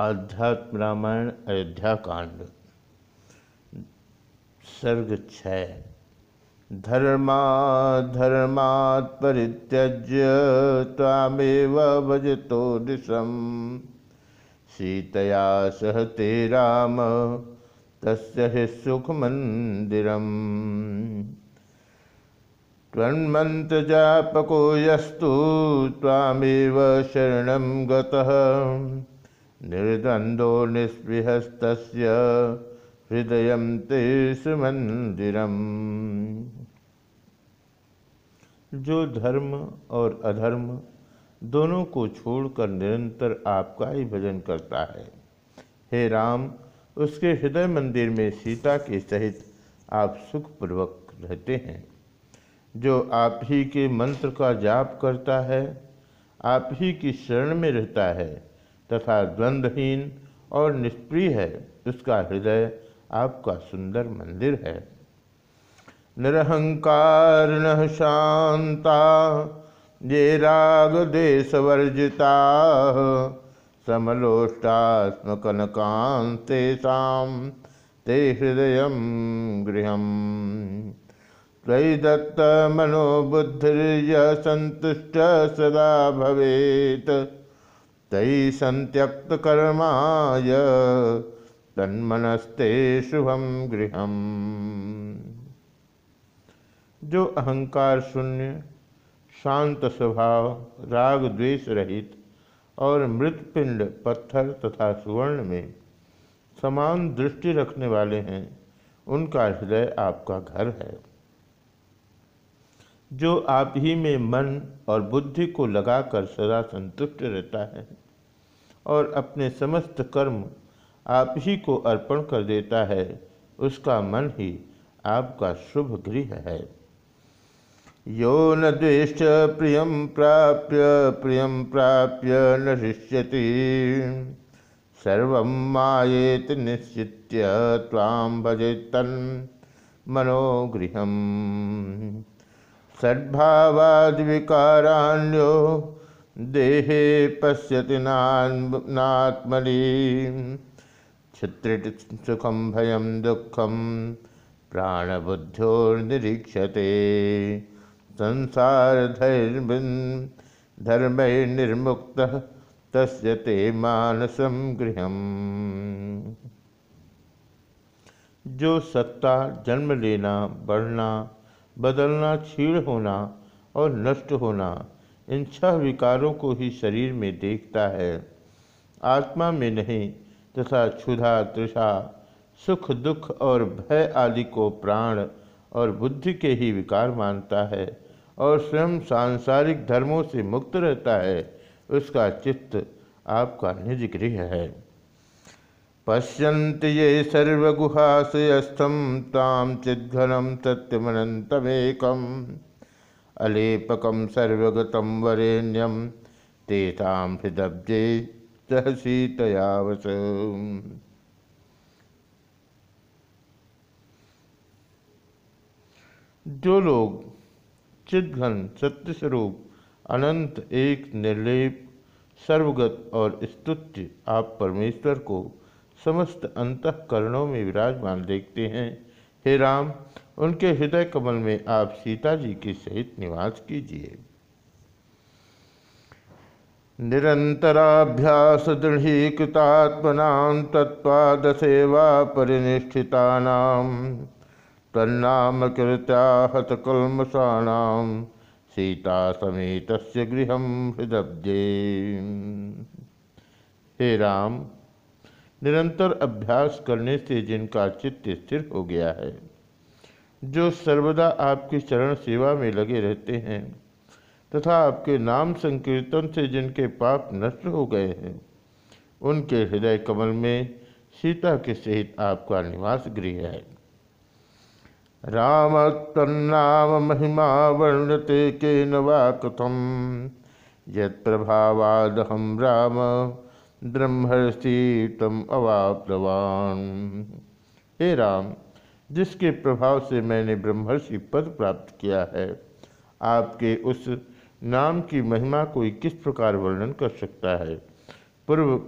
आध्यात्म रामायण, अयोध्या कांड। सर्ग छय धर्मा, धर्मात् परित्यज्य तामेव भजतो दिशम। सीतया सह ते राम, तस्य हि सुखमन्दिरम्। त्वन्मन्त्रजापको यस्तु त्वामेव शरणं गतः। निर्द्वंदो निस्पृहस्त हृदय ते सुमंदिरम जो धर्म और अधर्म दोनों को छोड़कर निरंतर आपका ही भजन करता है। हे राम, उसके हृदय मंदिर में सीता के सहित आप सुखपूर्वक रहते हैं। जो आप ही के मंत्र का जाप करता है, आप ही की शरण में रहता है तथा द्वंद्वहीन और निष्प्रिय है उसका हृदय आपका सुंदर मंदिर है। निरहंकार न शांता, ये राग देश वर्जिता समलोष्टास्म कनकांते ते हृदय गृह त्वयि दत्त मनोबुद्धिर्य संतुष्ट सदा भवेत। तई संत्यक्त कर्माय तन्मनस्ते शुभम गृह जो अहंकार शून्य, शांत स्वभाव, राग द्वेष रहित और मृतपिंड पत्थर तथा सुवर्ण में समान दृष्टि रखने वाले हैं, उनका हृदय आपका घर है। जो आप ही में मन और बुद्धि को लगाकर सदा संतुष्ट रहता है और अपने समस्त कर्म आप ही को अर्पण कर देता है, उसका मन ही आपका शुभ गृह है। यो न द्वेष्ट प्रिय प्राप्य प्रिय प्राप्य न शिष्यति सर्व माएत निश्चित ताम भजे तन मनोगृह सद्भावाद देहे पश्यति नात्मनि। छित्रिट सुखम भयम दुखम प्राणबुद्ध्योर्निरीक्षते संसार धर्म निर्मुक्त तस्य ते मानसम गृह जो सत्ता जन्म लेना, बढ़ना बदलना क्षीण होना और नष्ट होना इन छह विकारों को ही शरीर में देखता है। आत्मा में नहीं, तथा क्षुधा, तृषा, सुख, दुख और भय आदि को प्राण और बुद्धि के ही विकार मानता है और स्वयं सांसारिक धर्मों से मुक्त रहता है, उसका चित्त आपका निज गृह है। पश्यन्ति ये सर्वगुहाशयस्थम ताम चिद्घनम सत्यमनंतमेकम अलेपकम सर्वगतम वरेण्यम तेषाम हृदब्जे सहसीतयावस जो लोग चिदघन सत्य स्वरूप अनंत एक, निर्लेप, सर्वगत और स्तुत्य आप परमेश्वर को समस्त अंतकरणों में विराजमान देखते हैं। हे राम, उनके हृदय कमल में आप सीता जी के सहित निवास कीजिए। निरंतराभ्यास, दृढ़ीकृतात्मना तत्वादसेवा परिनिष्ठिता तन्नाम कृत्या हतकलमसाणाम सीता समेत गृह हृदब्जे हे राम निरंतर अभ्यास करने से जिनका चित्त स्थिर हो गया है, जो सर्वदा आपकी चरण सेवा में लगे रहते हैं तथा आपके नाम संकीर्तन से जिनके पाप नष्ट हो गए हैं, उनके हृदय कमल में सीता के सहित आपका निवास गृह है। राम तन्नाम महिमा वर्णते के नवा कथम यद प्रभावाद हम राम ब्रह्मर्षि तम अवाप्तवान। हे राम, जिसके प्रभाव से मैंने ब्रह्मर्षि पद प्राप्त किया है, आपके उस नाम की महिमा कोई किस प्रकार वर्णन कर सकता है? पूर्व